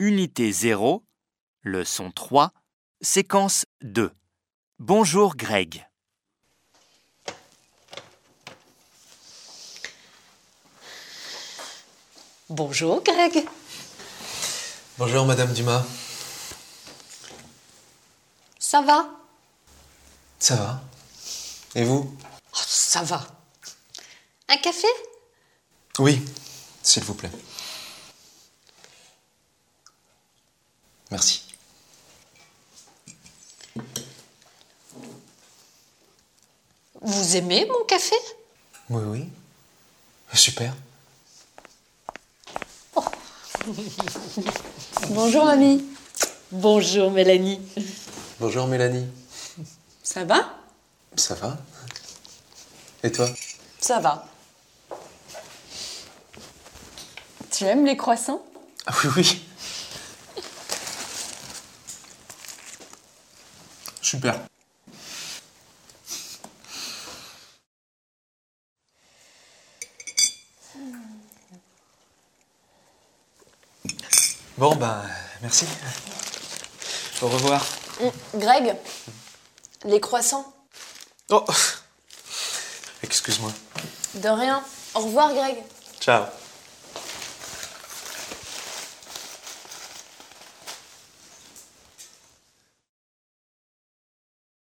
Unité 0, leçon 3, séquence 2. Bonjour Greg. Bonjour Greg. Bonjour Madame Dumas. Ça va? Ça va Et vous? Oh, Ça va. Un café? Oui, s'il vous plaît. Merci. Vous aimez mon café? Oui, oui. Super. Bonjour mamie. Bonjour Mélanie. Bonjour Mélanie. Ça va? Ça va Et toi? Ça va. Tu aimes les croissants? Ah oui, oui. Super. Bon, ben, merci. Au revoir. Greg, les croissants Oh Excuse-moi. De rien. Au revoir Greg. Ciao.